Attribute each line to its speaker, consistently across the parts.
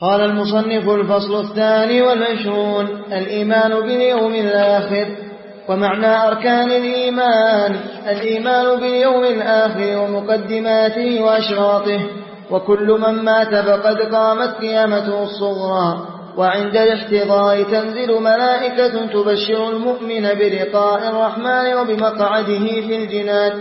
Speaker 1: قال المصنف الفصل الثاني والعشرون الإيمان باليوم الآخر. ومعنى أركان الإيمان الإيمان باليوم الآخر ومقدماته وأشراطه. وكل من مات فقد قامت قيامته الصغرى. وعند الاحتضار تنزل ملائكة تبشر المؤمن بلقاء الرحمن وبمقعده في الجنان.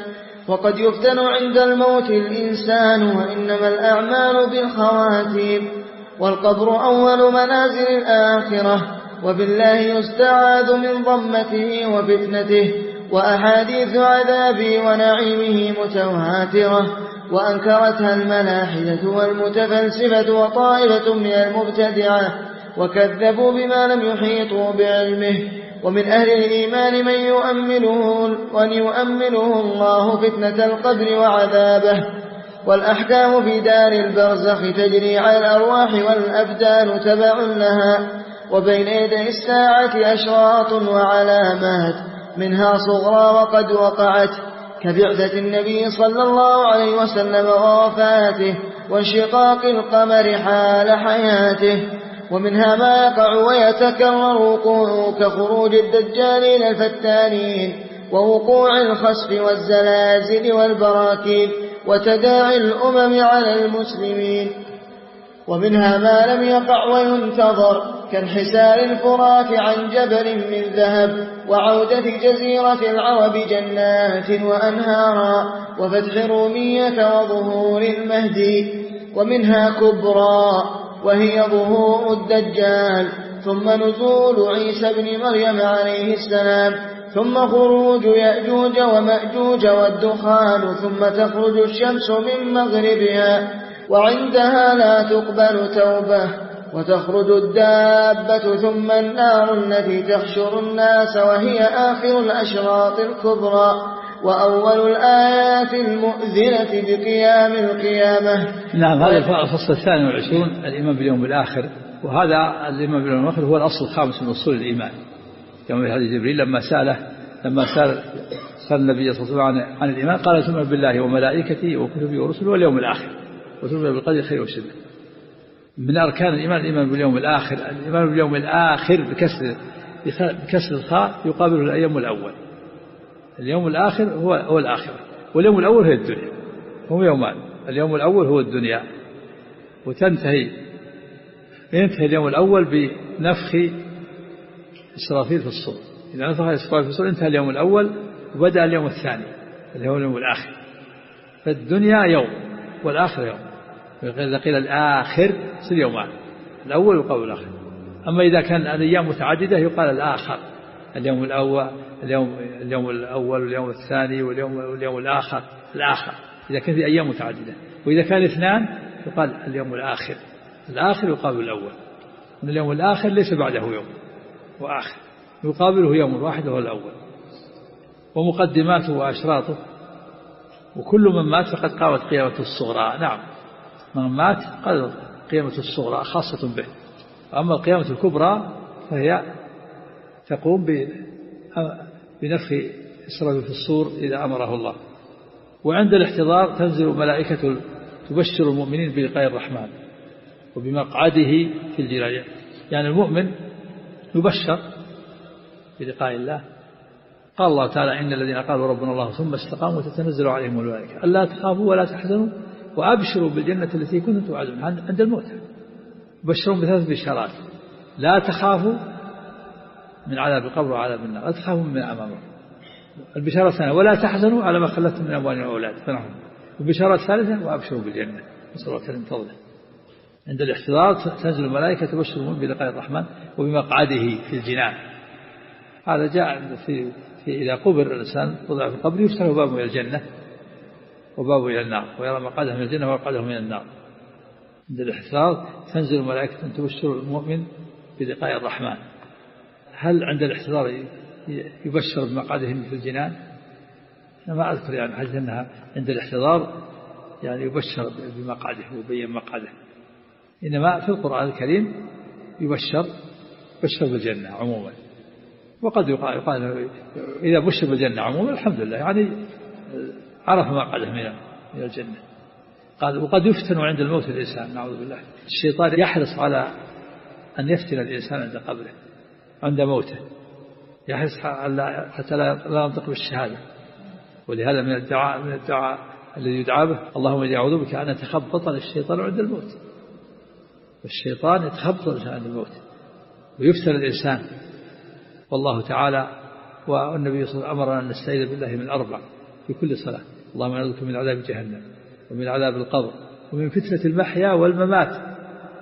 Speaker 1: وقد يفتن عند الموت الإنسان وإنما الأعمال بالخواتيم. والقبر أول منازل الآخرة وبالله يستعاذ من ضمته وفتنته وأحاديث عذابه ونعيمه متواترة وأنكرتها الملاحدة والمتفلسفة وطائفة من المبتدعة وكذبوا بما لم يحيطوا بعلمه ومن أهل الإيمان من يؤمنه الله فتنة القبر وعذابه. والأحكام في دار البرزخ تجري على الأرواح والأبدان تبع لها وبين يدي الساعة أشراط وعلامات منها صغرى وقد وقعت كبعثة النبي صلى الله عليه وسلم ووفاته وانشقاق القمر حال حياته ومنها ما يقع ويتكرر وقوعه كخروج الدجال إلى الفتانين ووقوع الخسف والزلازل والبراكين. وتداعي الأمم على المسلمين. ومنها ما لم يقع وينتظر كانحسار الفرات عن جبل من ذهب وعودة جزيرة العرب جنات وأنهارا وفتح رومية وظهور المهدي ومنها كبرى وهي ظهور الدجال. ثم نزول عيسى بن مريم عليه السلام. ثم خروج يأجوج ومأجوج والدخان ثم تخرج الشمس من مغربها وعندها لا تقبل توبة وتخرج الدابة ثم النار التي تحشر الناس وهي آخر الأشراط الكبرى وأول الآيات المؤذنة بقيام القيامة.
Speaker 2: نعم هذا الفصل الثاني والعشرون الإيمان باليوم الآخر وهذا الإيمان باليوم الآخر هو الأصل الخامس من أصول الإيمان. كما في حديث جبريل لما سأله لما سأل سأل النبي صلى الله عليه وسلم عن الإيمان قال تؤمن بالله وملائكته وكتبه ورسله واليوم الآخر. وتؤمن بالقدر خير وشر. من أركان الإيمان الإيمان باليوم الآخر. الإيمان باليوم الآخر بكسر بكسر الخاء يقابله الأيام الأول. اليوم الآخر هو هو الآخرة واليوم الأول هي الدنيا. هم يومان. اليوم الأول هو الدنيا. وتنتهي ينتهي اليوم الأول بنفخ إسرافيل في الصور إذا نفخ إسرافيل في الصور انتهى اليوم الأول وبدأ اليوم الثاني اللي هو اليوم الآخر. فالدنيا يوم والآخر يوم. إذا قيل الآخر يصير يومان الأول يقال الآخر. أما إذا كان الأيام متعددة يقال الآخر. اليوم الأول اليوم اليوم الأول واليوم الثاني واليوم واليوم الآخر. الآخر. إذا كان في أيام متعددة. وإذا كان اثنان يقال اليوم الآخر. الآخر يقابل الأول. اليوم الآخر ليس بعده يوم. وآخر. يقابله يوم واحد وهو الأول. ومقدماته وأشراطه. وكل من مات فقد قامت قيامته الصغرى. نعم. من مات قد قيامته الصغرى خاصة به. أما القيامة الكبرى فهي تقوم بنفخ إسرائيل في الصور إذا أمره الله. وعند الاحتضار تنزل ملائكة تبشر المؤمنين بلقاء الرحمن وبمقعده في الجلال يعني المؤمن يبشر بلقاء الله. قال الله تعالى إن الذين قالوا ربنا الله ثم استقاموا تتنزل عليهم الملائكة. ألا تخافوا ولا تحزنوا وأبشروا بالجنة التي كنتم توعدون عند الموت بشرهم بثلاث بشارات. لا تخافوا من عذاب القبر وعذاب النار. لا تخافوا من أمامه. البشارة الثانية ولا تحزنوا على ما خلفتم من أموال وأولاد. فنعم. البشارة الثالثة وأبشروا بالجنة. نسأل الله كريم فضله. عند الاحتضار تنزل الملائكة تبشر المؤمن بلقاء الرحمن وبمقعده في الجنان. هذا جاء في, في إذا قبر الإنسان وضع في القبر يفتح بابه إلى الجنة وبابه إلى النار ويرى مقعده من الجنة ومقعده من النار. عند الاحتضار تنزل الملائكة تبشر المؤمن بلقاء الرحمن. هل عند الاحتضار يبشر بمقعدهم في الجنان؟ أنا ما أذكر يعني حاجة أنها عند الاحتضار يعني يبشر بمقعده ويبين مقعده؟ إنما في القرآن الكريم يبشر بشر بالجنة عموما. وقد يقال, يقال إذا بشر بالجنة عموما الحمد لله يعني عرف مقعده من الجنة. قال وقد يفتن عند الموت الإنسان. نعوذ بالله. الشيطان يحرص على أن يفتن الإنسان عند قبره عند موته. يحرص حتى لا ينطق بالشهادة. ولهذا من الدعاء من الدعاء الذي يدعى به اللهم إني أعوذ بك أن يتخبط الشيطان عند الموت. والشيطان يتخبط عند الموت ويفتن الإنسان. والله تعالى والنبي صلى الله عليه وسلم أمرنا أن نستعيذ بالله من أربع في كل صلاة. اللهم نعوذ من عذاب جهنم ومن عذاب القبر ومن فتنة المحيا والممات.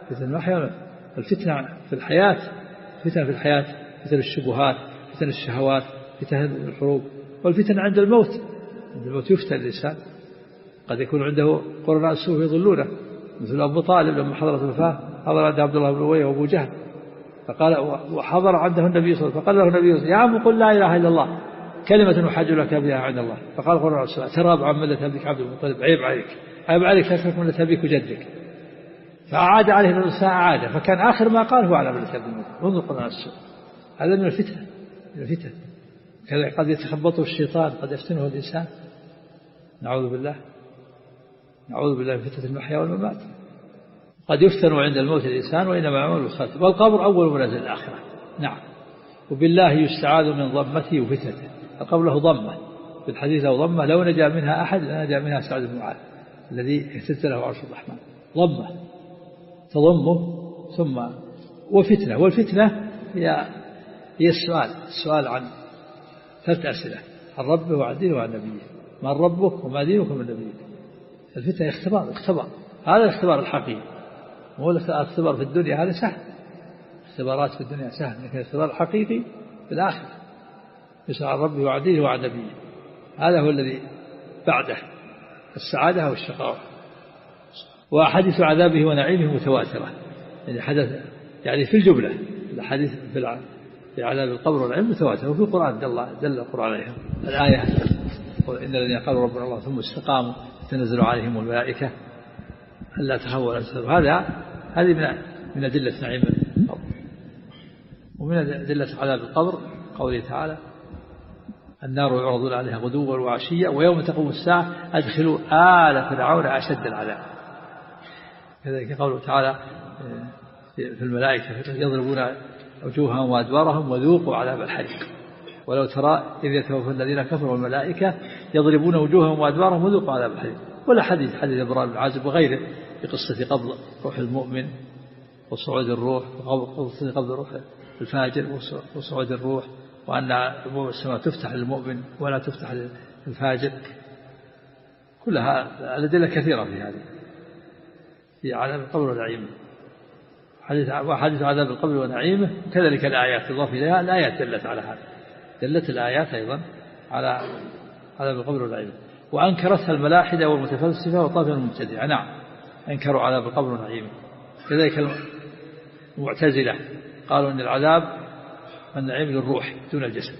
Speaker 2: فتنة المحيا الفتنة في الحياة فتنة في الحياة فتن الشبهات فتن الشهوات فتن الحروب. والفتن عند الموت. عند الموت يفتن الإنسان. قد يكون عنده قرناء السوء يضلونه. مثل أبو طالب لما حضرت الوفاة حضر عند عبد الله بن أبي وأبو جهل فقال وحضر عنده النبي صلى الله عليه وسلم فقال له النبي صلى الله عليه وسلم يا عم قل لا إله إلا الله كلمة أحاج لك بها عند الله. فقال قرناء السوء تراب عن ملة أبيك عبد المطلب عيب عليك عيب عليك تترك ملة أبيك وجدك فأعاد عليه صلى أعاد فكان آخر ما قال هو على ملة أبي المطلب. انظر قرناء السوء هذا من الفتنة من الفتن. قد يتخبطه الشيطان قد يفتنه الإنسان. نعوذ بالله. نعوذ بالله من فتنة المحيا والممات. قد يفتن عند الموت الإنسان وإنما عمل الخاتم والقبر أول منازل الآخرة. نعم. وبالله يستعاذ من ضمته وفتنته. القبر له ضمة. في الحديث له ضمة. لو نجا منها أحد لنجا منها سعد بن معاذ الذي اهتز له عرش الرحمن. ضمة. تضمه ثم وفتنة. والفتنة هي هي السؤال. السؤال عن ثلاث أسئلة. عن ربه وعن دينه وعن نبيه. من ربك وما دينك ومن نبيك. الفتنة اختبار اختبار. هذا الاختبار الحقيقي. مو الاختبار في الدنيا هذا سهل. اختبارات في الدنيا سهل لكن الاختبار الحقيقي في الآخرة. يسأل عن ربه وعن دينه وعن نبيه. هذا هو الذي بعده السعادة والشقاوة. وأحاديث عذابه ونعيمه متواترة. يعني حدث يعني في الجملة الحديث في في عذاب القبر والعلم متواتر وفي القرآن دل دل القرآن عليها. الآية إن الذين قالوا ربنا الله ثم استقاموا. تنزل عليهم الملائكة ألا تخافوا ولا تحزنوا هذا هذه من من أدلة نعيم. القبر ومن أدلة عذاب القبر قوله تعالى النار يعرضون عليها غدوا وعشيا ويوم تقوم الساعة أدخلوا آل فرعون أشد العذاب. كذلك قوله تعالى في الملائكة يضربون وجوههم وأدبارهم وذوقوا عذاب الحريق. ولو ترى إذ يتوفى الذين كفروا والملائكة يضربون وجوههم وأدبارهم وذوقوا عذاب الحريق ولا حديث حديث إبراهيم بن عازب وغيره في قصة قبض روح المؤمن وصعود الروح وقصة قبض روح الفاجر وصعود الروح وأن أبواب السماء تفتح للمؤمن ولا تفتح للفاجر. كلها الأدلة كثيرة في هذه في عذاب القبر ونعيمه. حديث وحديث عذاب القبر ونعيمه كذلك الآيات تضاف إليها الآيات دلت على هذا. دلت الآيات أيضا على عذاب القبر ونعيمه وأنكرتها الملاحدة والمتفلسفة وطائفة المبتدعة نعم أنكروا عذاب القبر ونعيمه كذلك المعتزلة قالوا أن العذاب النعيم للروح دون الجسد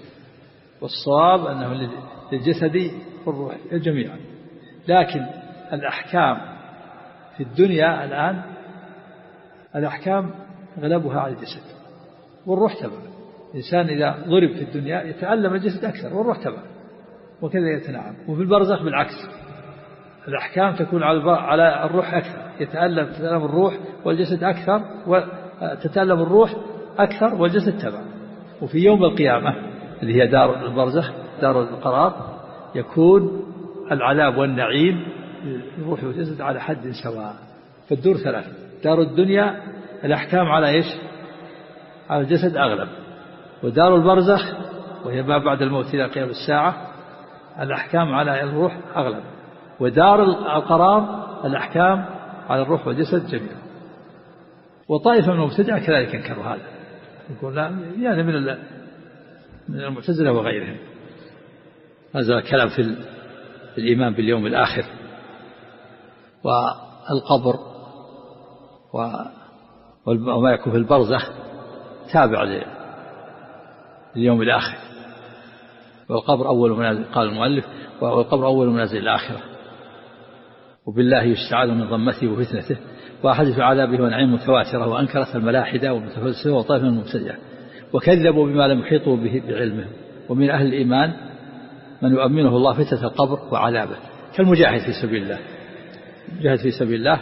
Speaker 2: والصواب أنه للجسد والروح جميعا. لكن الأحكام في الدنيا الآن الأحكام غلبها على الجسد والروح تبع الإنسان إذا ضرب في الدنيا يتألم الجسد أكثر والروح تبع. وكذا يتنعم وفي البرزخ بالعكس. الأحكام تكون على الروح أكثر. يتألم تتألم الروح والجسد أكثر وتتألم الروح أكثر والجسد تبع. وفي يوم القيامة اللي هي دار البرزخ دار القرار يكون العذاب والنعيم الروح والجسد على حد سواء. فالدور ثلاث دار الدنيا الأحكام على إيش؟ على الجسد أغلب. ودار البرزخ وهي ما بعد الموت إلى قيام الساعة الأحكام على الروح أغلب. ودار القرار الأحكام على الروح والجسد جميعا. وطائفة من المبتدعة كذلك انكروا هذا. يقول لا يعني من من المعتزلة وغيرهم. هذا كلام في الإيمان باليوم الآخر. والقبر وما يكون في البرزخ تابع لليوم الآخر. والقبر أول منازل قال المؤلف والقبر أول منازل الآخرة وبالله يستعاذ من ضمته وفتنته وأحاديث عذابه ونعيم متواترة وأنكرت الملاحدة والمتفلسفة وطائفة المبتدعة. وكذبوا بما لم يحيطوا به بعلمهم ومن أهل الإيمان من يؤمنه الله فتنة القبر وعذابه. كالمجاهد في سبيل الله. جهد في سبيل الله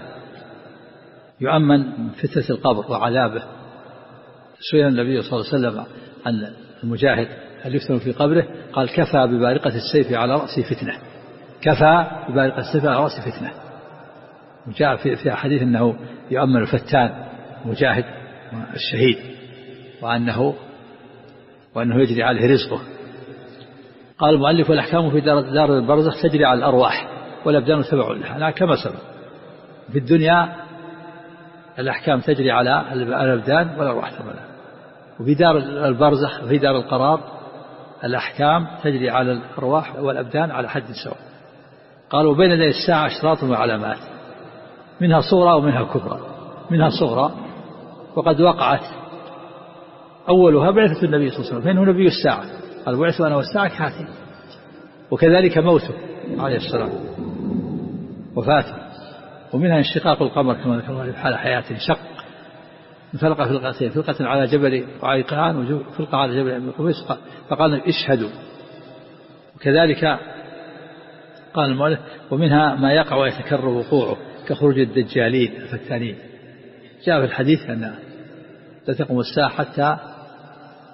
Speaker 2: يؤمن من فتنة القبر وعذابه. سئل النبي صلى الله عليه وسلم عن المجاهد هل يفتن في قبره؟ قال كفى ببارقة السيف على رأسه فتنة. كفى ببارقة السيف على رأسه فتنة. وجاء في في أحاديث أنه يؤمن الفتان مجاهد الشهيد وأنه وأنه يجري عليه رزقه. قال المؤلف والأحكام في دار, دار البرزخ تجري على الأرواح والأبدان تبع لها. أنا كما سبق. في الدنيا الأحكام تجري على الأبدان والأرواح تبع لها وفي دار البرزخ وفي دار القرار الأحكام تجري على الأرواح والأبدان على حد سواء. قالوا بين يدي الساعة أشراط وعلامات منها صغرى ومنها كبرى. منها صغرى وقد وقعت. أولها بعثة النبي صلى الله عليه وسلم فإنه نبي الساعة. قال بعث أنا والساعة كهاتين وكذلك موته عليه السلام. وفاته. ومنها انشقاق القمر كما ذكر الله في حال حياته انفلق فلقتين فلقة على جبل وعيقان وفلقة على جبل قبيس فقال اشهدوا. وكذلك قال المؤلف ومنها ما يقع ويتكرر وقوعه كخروج الدجالين الفتانين جاء في الحديث أن لا تقوم الساعة حتى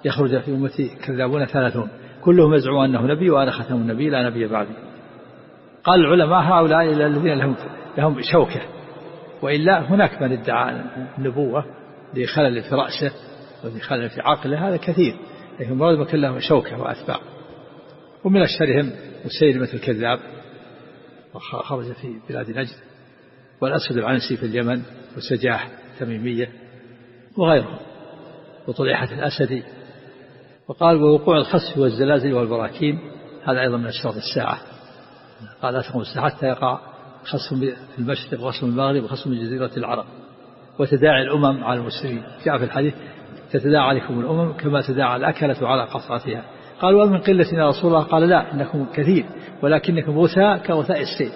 Speaker 2: يخرج في أمتي كذابون ثلاثون. كلهم يزعمون أنه نبي وأنا ختم النبي لا نبي بعدي. قال العلماء هؤلاء الذين لهم لهم شوكة وإلا هناك من ادعى النبوة لخلل في رأسه ولخلل في عقله هذا كثير. لكن المراد ما لهم شوكة وأتباع. ومن أشهرهم مسيلمة الكذاب خرج في بلاد نجد. والأسد العنسي في اليمن وسجاح تميمية وغيرهم. وطليحة الأسدي. وقال ووقوع الخسف والزلازل والبراكين هذا أيضا من أشراط الساعة. قال لا تقوم الساعة حتى يقع خصم في المشرق وخصم المغرب وخصم جزيرة العرب. وتداعي الأمم على المسلمين. جاء في الحديث تتداعى عليكم الأمم كما تداعى الأكلة على قصعتها قالوا ومن قلة يا رسول الله؟ قال لا إنكم كثير ولكنكم غثاء كغثاء السيل.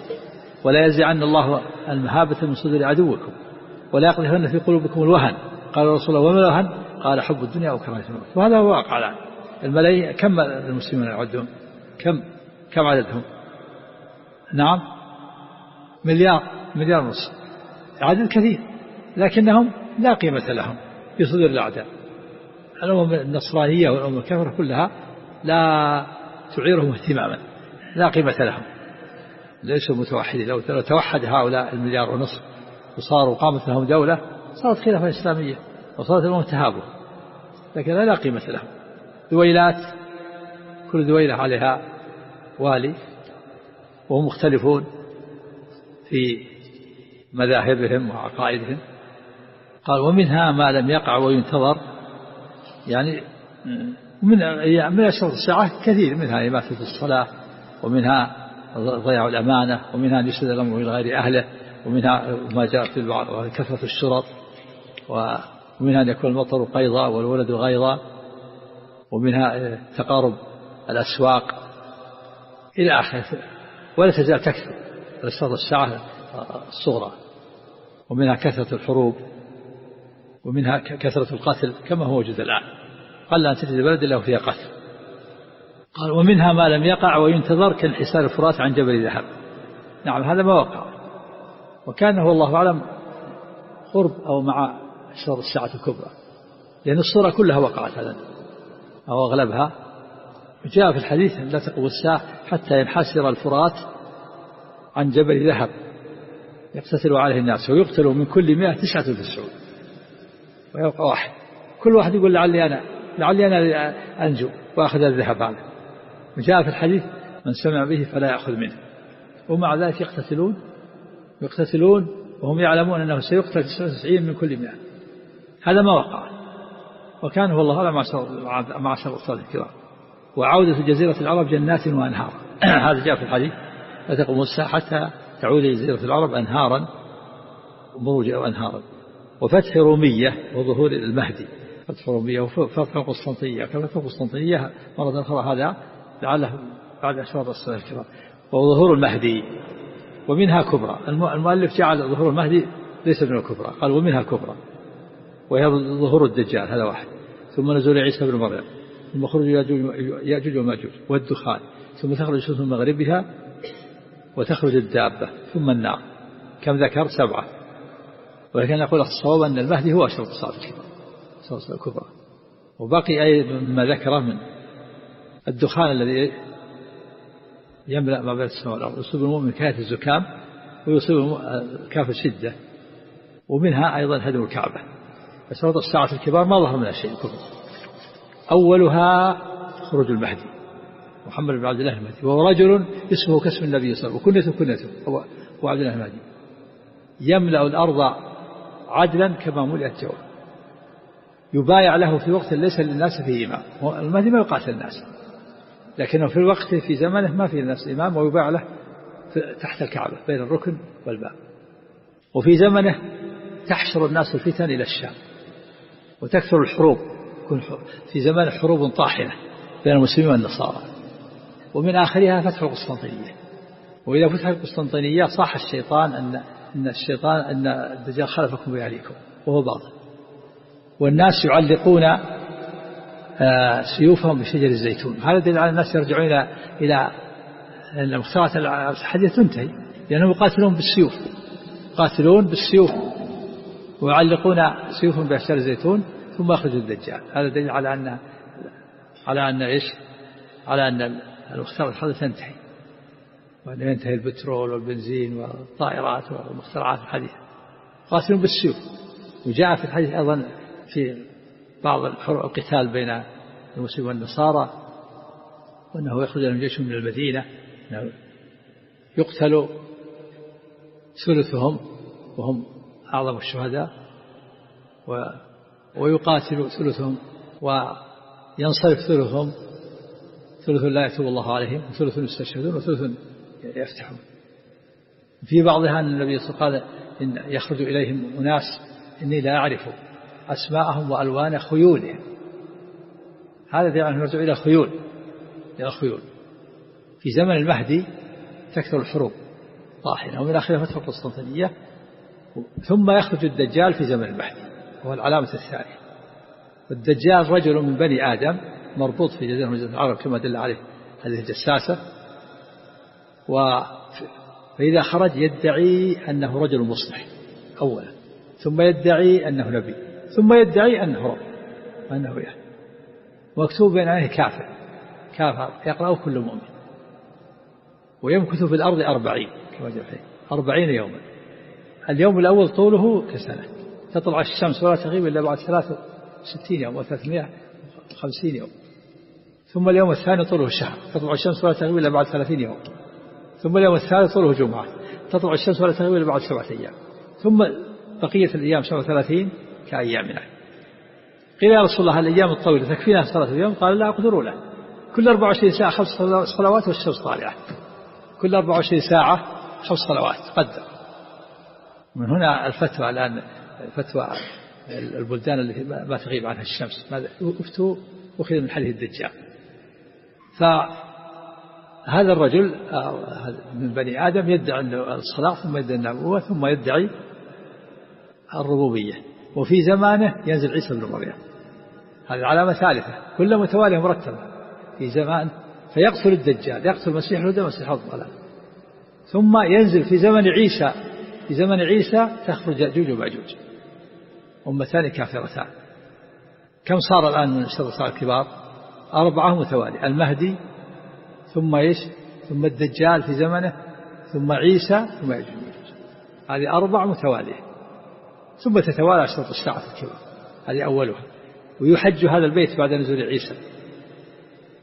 Speaker 2: ولا يزعن الله المهابة من صدور عدوكم ولا يقذفن في قلوبكم الوهن. قال رسول الله وما الوهن؟ قال حب الدنيا أو كراهية الموت. وهذا هو واقع الآن. الملايين كم المسلمين يعدون؟ كم؟ كم عددهم؟ نعم مليار مليار ونصف عدد كثير. لكنهم لا قيمة لهم في صدور الأعداء. الأمم النصرانية والأمم الكافرة كلها لا تعيرهم اهتماما لا قيمة لهم. ليسوا متوحدين. لو توحد هؤلاء المليار ونصف وصاروا قامت لهم دولة صارت خلافة إسلامية وصارت الأمم تهابه لكن لا قيمة لهم. دويلات كل دويلة عليها والي وهم مختلفون في مذاهبهم وعقائدهم. قال ومنها ما لم يقع وينتظر. يعني من من أشرط الساعة كثير منها إماتة الصلاة ومنها ضياع الأمانة ومنها يسد الأمر إلى غير أهله ومنها ما جاء في البعض كثرة الشرط ومنها أن يكون المطر قيضا والولد غيضا ومنها تقارب الأسواق إلى آخره ولا تزال تكثر الأشراط الساعة الصغرى ومنها كثرة الحروب. ومنها كثرة القتل كما هو موجود الآن. قل أن تجد بلد إلا فيها قتل. قال ومنها ما لم يقع وينتظر كانحسار الفرات عن جبل ذهب. نعم هذا ما وقع. وكان هو الله أعلم قرب أو مع أشراط الساعة الكبرى. لأن الصورة كلها وقعت هذا. أو أغلبها. جاء في الحديث لا تقوم الساعة حتى ينحسر الفرات عن جبل ذهب. يقتتل عليه الناس ويقتل من كل مئة تسعة وتسعون. ويبقى واحد. كل واحد يقول لعلي أنا لعلي أنا أنجو وأخذ الذهب هذا. وجاء في الحديث من سمع به فلا يأخذ منه. ومع ذلك يقتتلون يقتتلون وهم يعلمون أنه سيقتل 99 من كل مئة. هذا ما وقع. وكان هو الله أعلم مع شر الصالح الكرام. وعودة جزيرة العرب جنات وأنهار. هذا جاء في الحديث. لا تقوم الساعة حتى تعود جزيرة العرب أنهارا مروج أو أنهارا. وفتح رومية وظهور المهدي. فتح رومية وفتح القسطنطينية. كفتح القسطنطينية مرة أخرى هذا لعله بعد أشراط الصلاة الكرام. وظهور المهدي. ومنها كبرى. المؤلف جعل ظهور المهدي ليس من الكبرى. قال ومنها كبرى. وهي ظهور الدجال هذا واحد. ثم نزول عيسى بن مريم. ثم خروج ياجوج وماجوج والدخان. ثم تخرج شمس من مغربها وتخرج الدابة. ثم النار. كم ذكر؟ سبعة. ولكن نقول الصواب أن المهدي هو أشرط الصلاة الكبرى الصلاة الكبرى وبقي أي مما ذكره من الدخان الذي يملأ ما بين السماء والأرض يصيب المؤمن كافة الزكام ويصيب كافة الشدة ومنها أيضا هدم الكعبة. أشراط الساعة الكبار ما ظهر منها شيء. كفر أولها خروج المهدي. محمد بن عبد الله المهدي. وهو رجل اسمه كاسم النبي صلى الله عليه وسلم وكنيته كنيته هو عبد الله المهدي. يملأ الأرض عدلا كما ملئت جوا يبايع له في وقت ليس للناس فيه إمام. المهدي ما يقاتل الناس. لكنه في الوقت في زمنه ما في الناس إمام ويباع له تحت الكعبة بين الركن والباب. وفي زمنه تحشر الناس الفتن إلى الشام وتكثر الحروب. في زمان حروب طاحنة بين المسلمين والنصارى. ومن آخرها فتح القسطنطينية. وإذا فتح القسطنطينية صاح الشيطان أن أن الشيطان أن الدجال خلفكم بأهليكم وهو باطل. والناس يعلقون آه، سيوفهم بشجر الزيتون. هذا دليل على الناس يرجعون إلى إلى أن مختارات الحديث تنتهي لأنهم يقاتلون بالسيوف. يقاتلون بالسيوف ويعلقون سيوفهم بأشجار الزيتون ثم يخرج الدجال. هذا دليل على أن على أن إيش؟ على أن المختارات الحديث تنتهي. وأن ينتهي البترول والبنزين والطائرات والمخترعات الحديثة قاتلون بالسيوف وجاء في الحديث أيضا في بعض القتال بين المسلمين والنصارى وأنه يخرج لهم جيش من المدينة يقتل ثلثهم وهم أعظم الشهداء ويقاتل ثلثهم وينصرف ثلثهم ثلث لا يتوب الله عليهم وثلث يستشهدون وثلث يفتحون. في بعضها أن النبي صلى الله عليه وسلم قال إن يخرج إليهم أناس إني لا أعرف أسماءهم وألوان خيولهم. هذا أنه يرجع إلى خيول إلى خيول. في زمن المهدي تكثر الحروب طاحنة ومن آخرها فتح القسطنطينية ثم يخرج الدجال في زمن المهدي وهو العلامة الثانية. والدجال رجل من بني آدم مربوط في جزيرة من العرب كما دل عليه هذه الجساسة. و فإذا خرج يدعي أنه رجل مصلح أولا. ثم يدعي أنه نبي ثم يدعي أنه رب أنه يعني. مكتوب بين عينيه كافر كافر يقرأه كل مؤمن. ويمكث في الأرض أربعين كما جاء أربعين يوما. اليوم الأول طوله كسنة. تطلع الشمس ولا تغيب إلا بعد ثلاثة وستين يوم وثلاثمائة وخمسين يوم. ثم اليوم الثاني طوله شهر. تطلع الشمس ولا تغيب إلا بعد ثلاثين يوم. ثم اليوم الثالث طوله جمعة تطلع الشمس ولا تغيب إلا بعد سبعة أيام. ثم بقية الأيام سبعة وثلاثين كأيامنا. قيل يا رسول الله الأيام الطويلة تكفينا صلاة اليوم؟ قال لا أقدر له. كل 24 ساعة خمس صلوات والشمس طالعة. كل 24 ساعة خمس صلوات قدر. من هنا الفتوى الآن فتوى البلدان التي ما تغيب عنها الشمس. افتوا أخذ من حديث الدجال. فهذا الرجل آه، من بني آدم يدعي الصلاة ثم يدعي النبوة ثم يدعي الربوبية. وفي زمانه ينزل عيسى بن مريم. هذه علامة ثالثة كل متوالية مرتبة. في زمان فيقتل الدجال يقتل مسيح الهدى مسيح الضلال ثم ينزل في زمن عيسى في زمن عيسى تخرج يأجوج ومأجوج أمتان كافرتان. كم صار الآن من الشر الكبار؟ أربعة متوالية. المهدي ثم إيش؟ ثم الدجال في زمنه ثم عيسى ثم يأجوج هذه أربع متوالية. ثم تتوالى أشرط الساعة الكبار. هذه أولها. ويحج هذا البيت بعد نزول عيسى.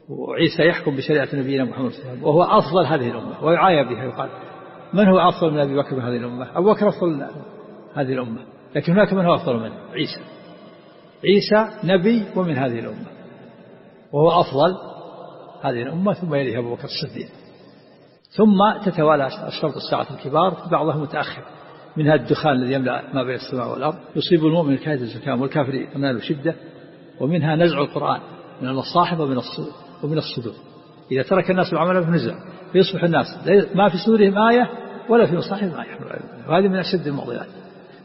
Speaker 2: وعيسى يحكم بشريعة نبينا محمد صلى الله عليه وسلم. وهو أفضل هذه الأمة. ويعايب بها يقال. من هو أفضل من أبي بكر هذه الأمة؟ أبو بكر أفضل هذه الأمة. لكن هناك من هو أفضل منه؟ عيسى. عيسى نبي ومن هذه الأمة. وهو أفضل هذه الأمة ثم يليه أبو بكر الصديق. ثم تتوالى أشرط الساعة الكبار بعضهم متأخر. منها الدخان الذي يملأ ما بين السماء والأرض يصيب المؤمن كاد الزكام والكافر ينال شدة. ومنها نزع القرآن من المصاحف ومن ومن الصدور. إذا ترك الناس العمل فنزع فيصبح الناس ما في صدورهم آية ولا في مصاحفهم آية. وهذه من أشد المعضلات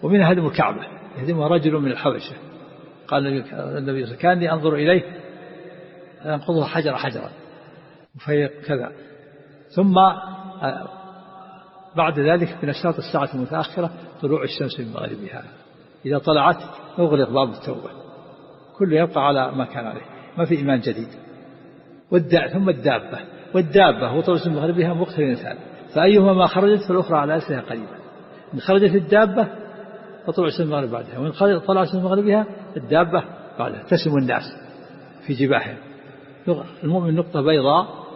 Speaker 2: ومنها هدم الكعبة. يهدمها رجل من الحبشة. قال النبي وسلم أنظر إليه ينقضها حجر حجرا. وفي كذا. ثم بعد ذلك من أشراط الساعة المتأخرة طلوع الشمس من مغربها. إذا طلعت أغلق باب التوبة. كله يبقى على ما كان عليه. ما في إيمان جديد. والدع ثم الدابة. والدابة الشمس من مغربها مقترنتان فأيهما ما خرجت فالأخرى على أسرها قريبا إن خرجت الدابة الشمس من المغرب بعدها. وإن طلع الشمس من مغربها الدابة بعدها. تسم الناس في جباههم. المؤمن نقطة بيضاء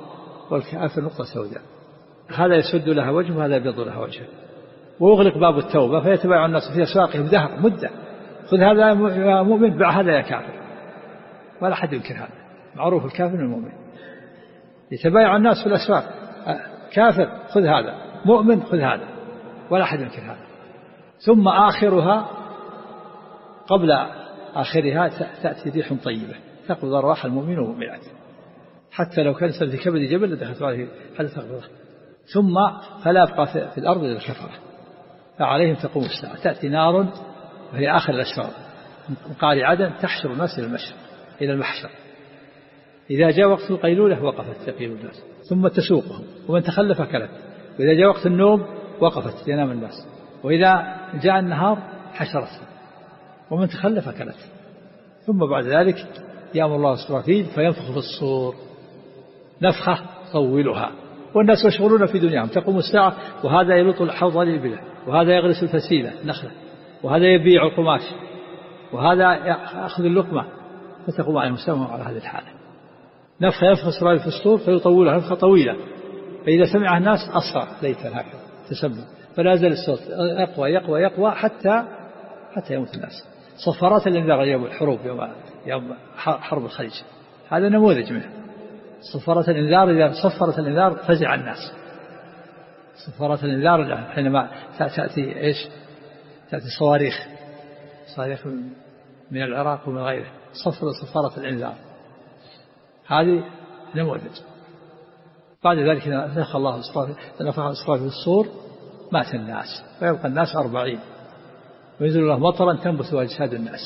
Speaker 2: والكافر نقطة سوداء. هذا يسد لها وجه وهذا يبيض لها وجه ويغلق باب التوبة فيتبايع الناس في أسواقهم دهر مدة. خذ هذا يا مؤمن بع هذا يا كافر. ولا حد ينكر هذا. معروف الكافر من المؤمن. يتبايع الناس في الأسواق. كافر خذ هذا. مؤمن خذ هذا. ولا أحد ينكر هذا. ثم آخرها قبل آخرها تأتي ريح طيبة. تقبض أرواح المؤمنين والمؤمنات حتى لو كان في كبد جبل لدخلت عليه حتى تقبضه ثم فلا يبقى في الأرض إلا الكفرة. فعليهم تقوم الساعة. تأتي نار وهي آخر الأشرار. من قال عدن تحشر الناس إلى المشرق إلى المحشر. إذا جاء وقت القيلولة وقفت تقيل الناس. ثم تسوقهم. ومن تخلف كلت وإذا جاء وقت النوم وقفت ينام الناس. وإذا جاء النهار حشرت. ومن تخلف كلت ثم بعد ذلك يأمر الله إسرافيل فينفخ في الصور. نفخة طولها والناس مشغولون في دنياهم. تقوم الساعة وهذا يلط الحوض للبلاد وهذا يغرس الفسيلة نخلة وهذا يبيع القماش وهذا يأخذ اللقمة. فتقوم عليهم السماء على هذه الحالة. نفخة ينفخ إسرائيل في فيطولها نفخة طويلة. فإذا سمع الناس أصفر ليتا هكذا تسمى فلا يزال الصوت يقوى يقوى يقوى حتى حتى يموت الناس. صفارات الإنذار يوم الحروب يوم يوم حرب الخليج. هذا نموذج منه صفارات الإنذار إذا صفرت الإنذار فزع الناس. صفارات الإنذار حينما تأتي إيش؟ تأتي صواريخ. صواريخ من العراق ومن غيره. صفر صفارة الإنذار. هذه نموذج بعد ذلك نفخ الله نفخ إسرافيل في الصور مات الناس. فيبقى الناس أربعين. وينزل الله مطرا تنبت أجساد الناس.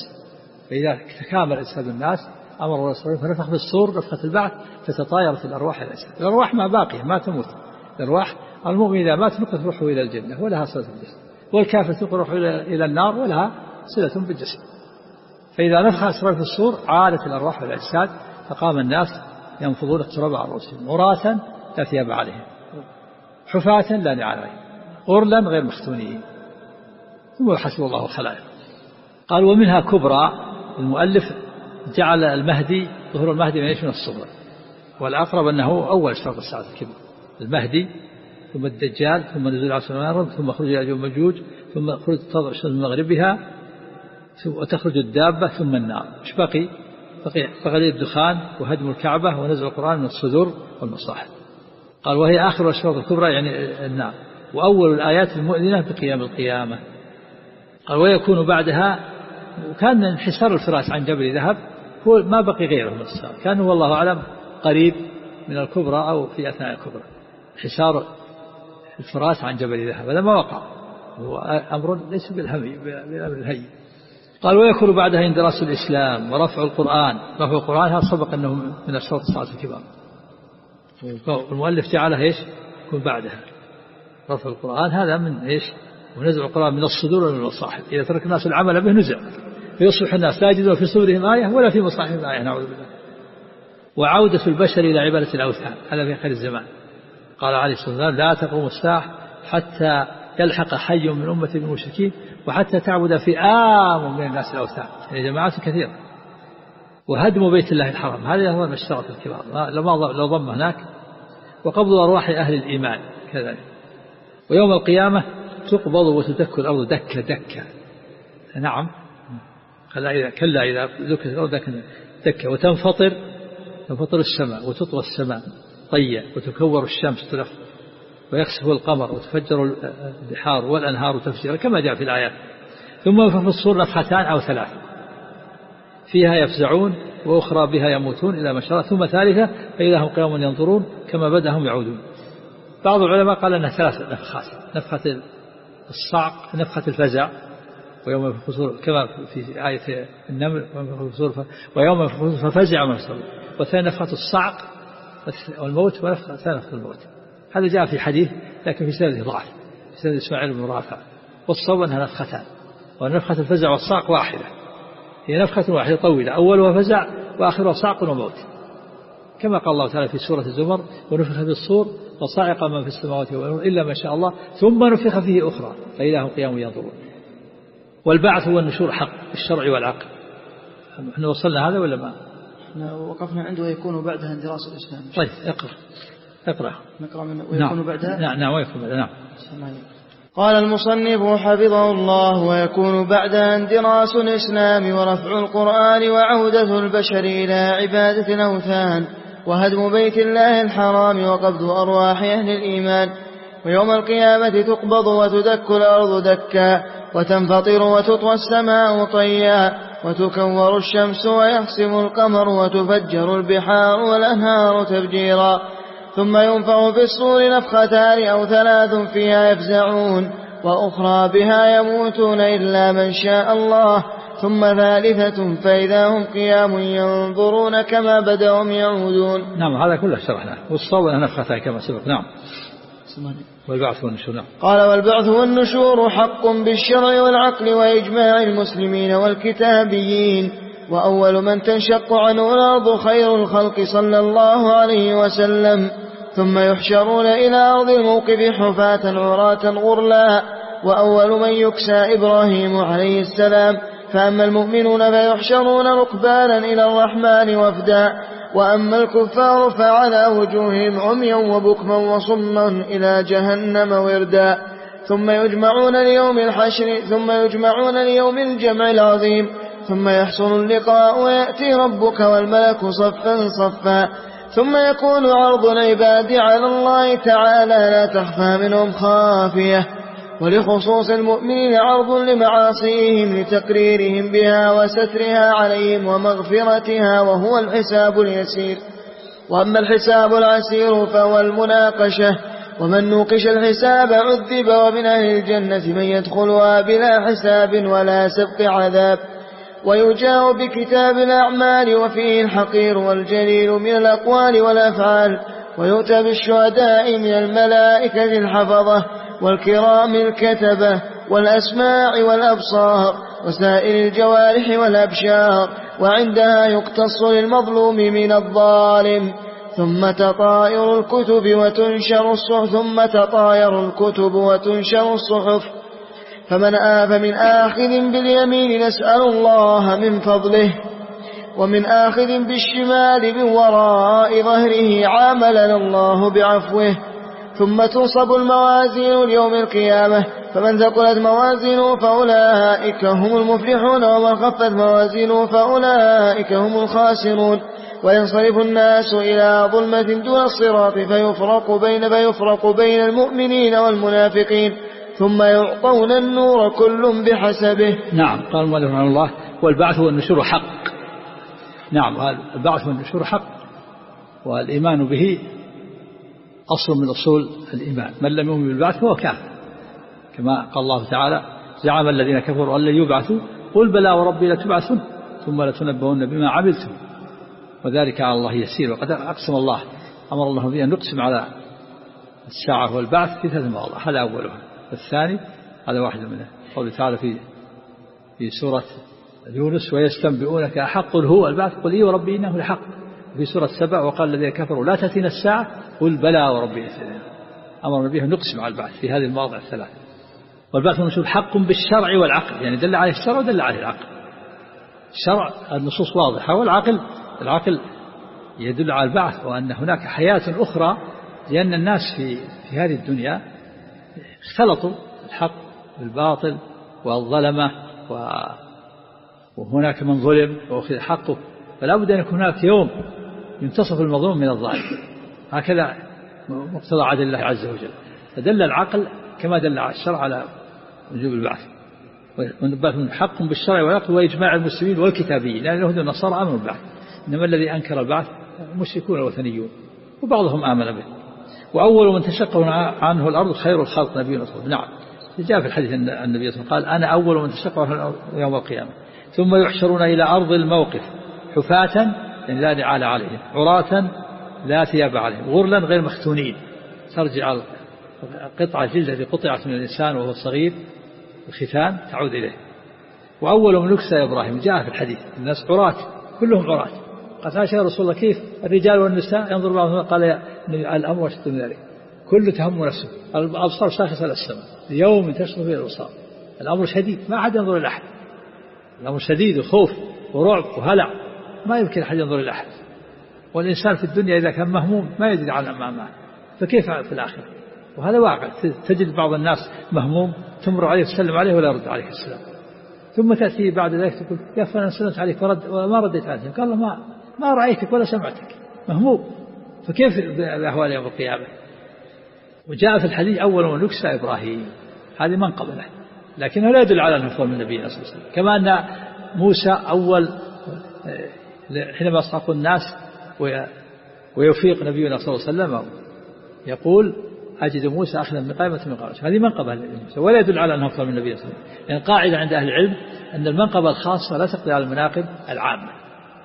Speaker 2: فإذا تكامل أجساد الناس أمر سبحانه فنفخ في الصور نفخة البعث فتطايرت الأرواح الأجساد الأرواح ما باقية ما تموت. الأرواح المؤمن إذا مات نقلت روحه إلى الجنة ولها صلة بالجسد والكافر تنقل روحه إلى النار ولها صلة بالجسد فإذا نفخ إسرائيل في الصور عادت الأرواح إلى الأجساد فقام الناس ينفضون التراب على رؤوسهم عراة لا ثياب عليهم. حفاة لا نعال عليهم. غرلا غير مختونين. ثم حسب الله الخلائق. قال ومنها كبرى المؤلف جعل المهدي ظهور المهدي من من الصغرى والأقرب أنه أول شرط الساعة الكبرى المهدي ثم الدجال ثم نزول عصر النار ثم خروج يأجوج ومأجوج ثم خروج تضع الشمس من مغربها وتخرج الدابة ثم النار. إيش بقي؟ بقي بقي الدخان وهدم الكعبة ونزع القرآن من الصدور والمصاحف. قال وهي آخر الأشراط الكبرى يعني النار. وأول الآيات المؤذنة بقيام القيامة. قال ويكون بعدها وكان انحسار الفراش عن جبل ذهب. هو ما بقي غيره من الصار كان والله أعلم قريب من الكبرى أو في أثناء الكبرى. انحسار الفراش عن جبل ذهب هذا ما وقع. هو أمر ليس بالهمي بالأمر الهين قال ويكون بعدها اندراس الإسلام ورفع القرآن. رفع القرآن هذا سبق أنه من أشراط الساعة الكبار. والمؤلف جعلها إيش؟ يكون بعدها. رفع القرآن هذا من إيش؟ ونزع القرآن من الصدور ومن المصاحف. إذا ترك الناس العمل به نزع. فيصبح الناس لا يجدون في صدورهم آية ولا في مصاحفهم آية نعوذ بالله. وعودة البشر إلى عبادة الأوثان هذا في آخر الزمان. قال عليه الصلاة والسلام لا تقوم الساعة حتى يلحق حي من أمة المشركين وحتى تعبد فئام من الناس الأوثان. يعني جماعات كثيرة. وهدم بيت الله الحرام هذا هو المشترط الكبار. لو ضم هناك. وقبض أرواح أهل الإيمان كذلك. ويوم القيامة تقبض وتدك الأرض دكة دكة. نعم. كلا إذا كلا إذا دكت الأرض دكة وتنفطر تنفطر السماء وتطوى السماء طية وتكور الشمس تلف ويخسف القمر وتفجر البحار والأنهار تفجيرا كما جاء في الآيات. ثم في الصور نفختان أو ثلاث. فيها يفزعون وأخرى بها يموتون إلى ما ثم ثالثة فإذا هم قيام ينظرون كما بدأهم يعودون. بعض العلماء قال أنها ثلاث نفخات. نفخة الصعق نفخة الفزع. ويوم ينفخ الصور كما في آية النمل ويوم ينفخ الصور ففزع من الصور والثانية نفخة الصعق والموت ونفخة ثانية الموت. هذا جاء في حديث لكن في سنده ضعف سيد إسماعيل بن رافع. والصواب أنها نفختان. ونفخة الفزع والصعق واحدة. هي نفخة واحدة طويلة. أولها فزع وآخرها صعق وموت. كما قال الله تعالى في سورة الزمر ونفخ في الصور فصعق من في السماوات والأرض إلا ما شاء الله ثم نفخ فيه أخرى فإذا هم قيام ينظرون. والبعث هو النشور حق الشرع والعقل. إحنا وصلنا هذا ولا ما؟
Speaker 1: إحنا وقفنا عنده ويكون بعدها اندراس الإسلام.
Speaker 2: طيب اقرأ. اقرأ.
Speaker 1: نقرأ من ويكون نعم. بعدها؟
Speaker 2: نعم نعم ويكون بعدها. نعم.
Speaker 1: قال المصنف حفظه الله ويكون بعدها اندراس الإسلام ورفع القرآن وعودة البشر إلى عبادة الأوثان وهدم بيت الله الحرام وقبض أرواح أهل الإيمان ويوم القيامة تقبض وتدك الأرض دكا وتنفطر وتطوى السماء طيا وتكور الشمس ويحسم القمر وتفجر البحار والأنهار تفجيرا. ثم ينفع في الصور نفختان أو ثلاث فيها يفزعون وأخرى بها يموتون إلا من شاء الله. ثم ثالثة فإذا هم قيام ينظرون كما بدأهم يعودون.
Speaker 2: نعم هذا كله شرحناه. والصور نفختان كما سبق. نعم. والبعث والنشور. نعم.
Speaker 1: قال والبعث والنشور حق بالشرع والعقل وإجماع المسلمين والكتابيين. وأول من تنشق عنه الأرض خير الخلق صلى الله عليه وسلم. ثم يحشرون إلى أرض الموقف حفاة عراة غرلا. وأول من يكسى إبراهيم عليه السلام. فأما المؤمنون فيحشرون ركبانا إلى الرحمن وفدا. وأما الكفار فعلى وجوههم عميا وبكما وصما إلى جهنم وردا. ثم يجمعون ليوم الحشر ثم يجمعون ليوم الجمع العظيم. ثم يحصل اللقاء ويأتي ربك والملك صفا صفا. ثم يكون عرض العباد على الله تعالى لا تخفى منهم خافية. ولخصوص المؤمنين عرض لمعاصيهم لتقريرهم بها وسترها عليهم ومغفرتها وهو الحساب اليسير. وأما الحساب العسير فهو المناقشة. ومن نوقش الحساب عذب ومن أهل الجنة من يدخلها بلا حساب ولا سبق عذاب. ويجاء بكتاب الأعمال وفيه الحقير والجليل من الأقوال والأفعال. ويؤتى بالشهداء من الملائكة الحفظة. والكرام الكتبة والأسماع والأبصار وسائر الجوارح والأبشار وعندها يقتص للمظلوم من الظالم ثم تطاير الكتب وتنشر الصحف ثم تطاير الكتب وتنشر الصحف فمن آف من آخذ باليمين نسأل الله من فضله ومن آخذ بالشمال من وراء ظهره عاملنا الله بعفوه ثم تنصب الموازين اليوم القيامة. فمن ثقلت موازينه فأولئك هم المفلحون ومن خفت موازينه فأولئك هم الخاسرون. وينصرف الناس إلى ظلمة دون الصراط فيفرق بين فيفرق بين المؤمنين والمنافقين. ثم يعطون النور كل بحسبه.
Speaker 2: نعم قال المؤلف رحمه الله والبعث والنشور حق. نعم البعث والنشور حق والإيمان به أصل من أصول الإيمان. من لم يؤمن بالبعث هو كافر. كما قال الله تعالى زعم الذين كفروا أن لن يبعثوا قل بلى وربي لتبعثن ثم لتنبؤن بما عملتم. وذلك على الله يسير. وقد أقسم الله أمر الله بأن نقسم على الساعة والبعث في ثلاث مواضع. هذا أولها. الثاني هذا واحد منه. قوله تعالى في في سورة يونس ويستنبئونك أحق هو البعث قل إي وربي إنه لحق. في سورة سبع وقال الذين كفروا لا تأتينا الساعة قل بلى وربي أمر به نقسم على البعث في هذه المواضع الثلاث. والبعث والنشور حق بالشرع والعقل. يعني دل عليه الشرع ودل عليه العقل. الشرع النصوص واضحة والعقل العقل يدل على البعث وأن هناك حياة أخرى لأن الناس في في هذه الدنيا اختلطوا الحق بالباطل والظلمة وهناك من ظلم وأخذ حقه. فلا بد أن يكون هناك يوم ينتصف المظلوم من الظالم. هكذا مقتضى عدل الله عز وجل. فدل العقل كما دل الشرع على وجوب البعث. والبعث حق بالشرع والعقل وإجماع المسلمين والكتابيين. لأن اليهود والنصارى آمنوا بالبعث إنما الذي أنكر البعث المشركون الوثنيون وبعضهم آمن به. وأول من تشقق عنه الأرض خير الخلق نبي رسول نعم. جاء في الحديث أن النبي صلى الله عليه وسلم قال أنا أول من تشقق عنه الأرض يوم القيامة. ثم يحشرون إلى أرض الموقف حفاة يعني لا نعال عليهم. عراة لا ثياب عليهم. غرلا غير مختونين. ترجع قطعة جلدة التي قطعت من الإنسان وهو صغير الختان تعود إليه. وأول من نكسى إبراهيم. جاء في الحديث. الناس عراة كلهم عراة. قال عائشة يا رسول الله كيف؟ الرجال والنساء؟ ينظر بعضهم قال الأمر أشد من ذلك. كل تهم نفسه. الأبصار شاخصة إلى السماء. يوم تشرف فيه الأبصار. الأمر شديد. ما أحد ينظر إلى أحد. الأمر شديد وخوف ورعب وهلع. ما يمكن أحد ينظر إلى أحد. والإنسان في الدنيا إذا كان مهموم ما يدري عن أمامه فكيف في الآخرة؟ وهذا واقع. تجد بعض الناس مهموم تمر عليه تسلم عليه ولا يرد عليك السلام. ثم تأتي بعد ذلك تقول يا فلان سلمت عليك ورد وما رديت عليك. قال الله ما ما رأيتك ولا سمعتك. مهموم. فكيف بأحوال يوم القيامة؟ وجاء في الحديث أول من نكسى إبراهيم. هذه منقبة له لكنه لا يدل على أنه من النبي صلى الله عليه وسلم. كما أن موسى أول حينما أصحاب الناس ويفيق نبينا صلى الله عليه وسلم يقول أجد موسى أخذا من قائمة من قائمة. هذه منقبة لموسى ولا يدل على أنه أفضل من النبي صلى الله عليه وسلم. لأن قاعدة عند أهل العلم أن المنقبة الخاصة لا تقضي على المناقب العامة.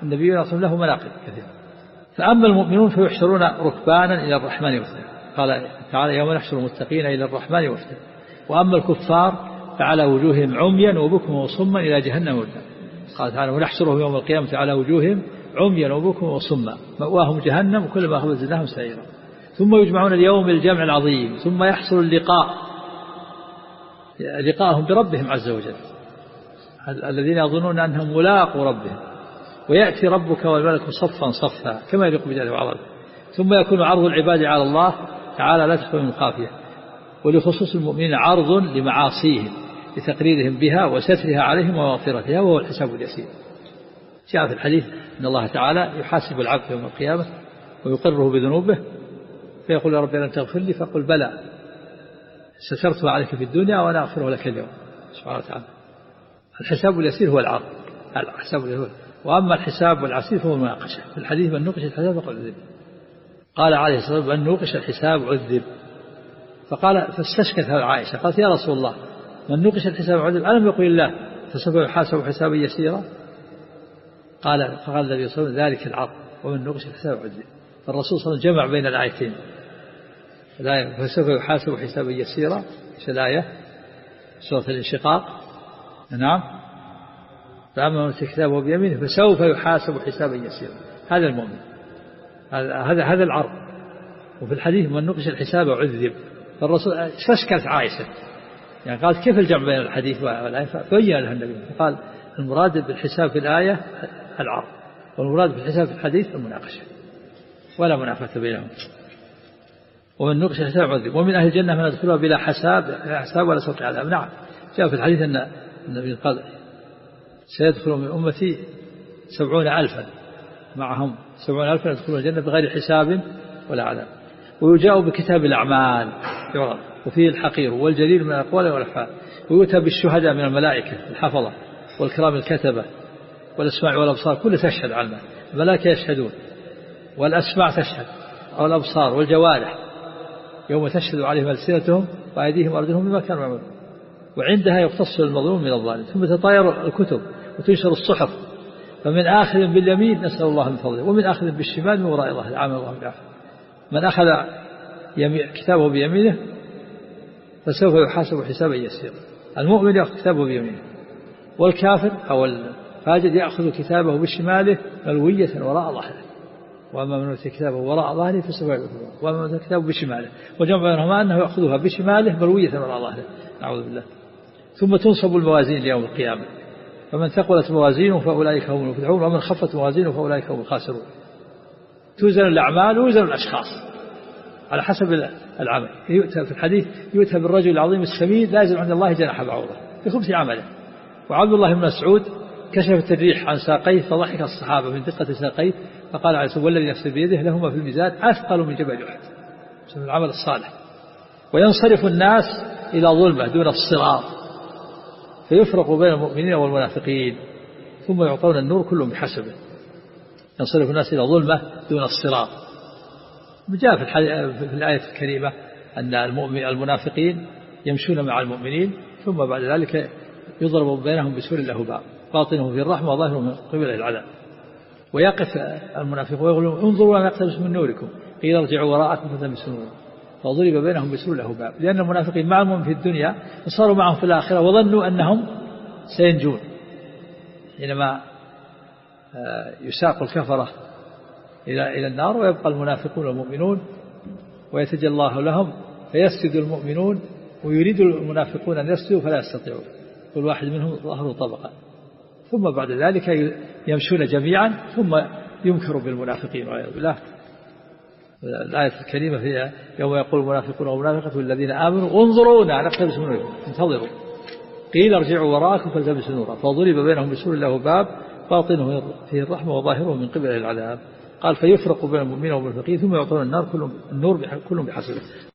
Speaker 2: النبي صلى الله عليه وسلم له مناقب كثيرة. فأما المؤمنون فيحشرون ركبانا إلى الرحمن وفدا. قال تعالى يوم نحشر المتقين إلى الرحمن وفدا. وأما الكفار فعلى وجوههم عميا وبكما وصما إلى جهنم ودا قال تعالى ونحشرهم يوم القيامة على وجوههم عميا وبكما وصما مأواهم جهنم وكلما أخذ زدناهم سعيرا. ثم يجمعون اليوم الجمع العظيم ثم يحصل اللقاء لقاءهم بربهم عز وجل. الذين يظنون أنهم ملاقوا ربهم. ويأتي ربك والملك صفا صفا كما يليق بجلاله وعظمه ثم يكون عرض العباد على الله تعالى لا تخفى من قافية ولخصوص المؤمنين عرض لمعاصيهم. لتقريرهم بها وسترها عليهم ومغفرتها وهو الحساب اليسير. جاء في الحديث أن الله تعالى يحاسب العبد يوم القيامة ويقره بذنوبه فيقول يا رب لم تغفر لي فقل بلى سترتها عليك في الدنيا وأنا أغفره لك اليوم. سبحانه وتعالى. الحساب اليسير هو العرض الحساب اليسير وأما الحساب والعسير فهو المناقشة في الحديث من نوقش الحساب فقد عذب قال عليه الصلاة والسلام من نوقش الحساب عذب فقال فاستشكت عائشة قالت يا رسول الله من نوقش الحساب عذب ألم يقل الله فسوف يحاسب حسابا يسيرا. قال فقال النبي صلى الله عليه وسلم ذلك العرض ومن نوقش الحساب عذب فالرسول صلى الله عليه وسلم جمع بين الآيتين. الآية فسوف يحاسب حسابا يسيرا إيش الآية؟ سورة الانشقاق. نعم. فأما من كتابه بيمينه فسوف يحاسب حسابا يسيرا. هذا المؤمن. هذا هذا العرض. وفي الحديث من نقش الحساب عذب. فالرسول استشكلت عائشة. يعني قالت كيف الجمع بين الحديث والآية؟ فبين لها النبي. قال المراد بالحساب في الآية العرض والمراد بالحساب في الحديث المناقشة ولا منافاة بينهم. ومن نقش الحساب عذب. ومن أهل الجنة من يدخلها بلا حساب لا حساب ولا سوق عذاب. نعم. جاء في الحديث أن النبي قال سيدخل من أمتي سبعون ألفا. معهم سبعون ألفا يدخلون الجنة بغير حساب ولا عذاب. ويجاء بكتاب الأعمال وفيه الحقير والجليل من الأقوال والأفعال. ويؤتى بالشهداء من الملائكة الحفظة والكرام الكتبة والأسماع والأبصار كل تشهد على الملائكة يشهدون والأسماع تشهد أو الأبصار والجوارح. يوم تشهد عليهم ألسنتهم وأيديهم وأرجلهم بما كانوا يعملون. وعندها يقتص المظلوم من الظالم ثم تطاير الكتب وتنشر الصحف. فمن آخذ باليمين نسأل الله من فضله ومن آخذ بالشمال من وراء الله العام الله من أخذ كتابه بيمينه فسوف يحاسب حسابا يسيرا. المؤمن يأخذ كتابه بيمينه والكافر أو الفاجر يأخذ كتابه بشماله ملوية وراء ظهره. وأما من أوتي كتابه وراء ظهره فسوف يعذبه وأما من أوتي كتابه بشماله. وجمع بينهما أنه يأخذها بشماله ملوية وراء ظهره. نعوذ بالله. ثم تنصب الموازين ليوم القيامة. فمن ثقلت موازينه فأولئك هم المفلحون ومن خفت موازينه فأولئك هم الخاسرون. توزن الأعمال ويوزن الأشخاص. على حسب العمل. يؤتى في الحديث يؤتى بالرجل العظيم السمين لا يزن عند الله جناح بعوضة بخبث عمله. وعبد الله بن مسعود كشفت الريح عن ساقيه فضحك الصحابة من دقة ساقيه فقال عليه الصلاة والذي نفسه بيده لهما في الميزان أثقل من جبل أحد. بسبب العمل الصالح. وينصرف الناس إلى ظلمة دون الصراط. فيفرق بين المؤمنين والمنافقين. ثم يعطون النور كلهم بحسبه. ينصرف الناس إلى ظلمة دون الصراط. جاء في, في الآية الكريمة أن المؤمن المنافقين يمشون مع المؤمنين ثم بعد ذلك يضرب بينهم بسور له باب. باطنه في الرحمة وظاهره من قبل العذاب. ويقف المنافق ويقول انظروا أن نقتبس من نوركم. قيل ارجعوا وراءكم فتلبسوا نورا. فضرب بينهم بسور له باب. لأن المنافقين معهم في الدنيا وصاروا معهم في الآخرة وظنوا أنهم سينجون. حينما آه، يساق الكفرة إلى إلى النار ويبقى المنافقون والمؤمنون ويتجلى الله لهم فيسجد المؤمنون ويريد المنافقون أن يسجدوا فلا يستطيعون. كل واحد منهم ظهره طبقة. ثم بعد ذلك يمشون جميعا ثم ينكر بالمنافقين والعياذ بالله. الآية الكريمة فيها يوم يقول المنافقون والمنافقة الذين آمنوا انظرونا نقتبس من انتظروا. قيل ارجعوا وراءكم فالتمسوا نورا. فضرب بينهم بسور له باب باطنه فيه الرحمة وظاهره من قبل العذاب. قال فيفرق بين المؤمنين والمنافقين ثم يعطون النار كلهم النور كلهم بحسبه.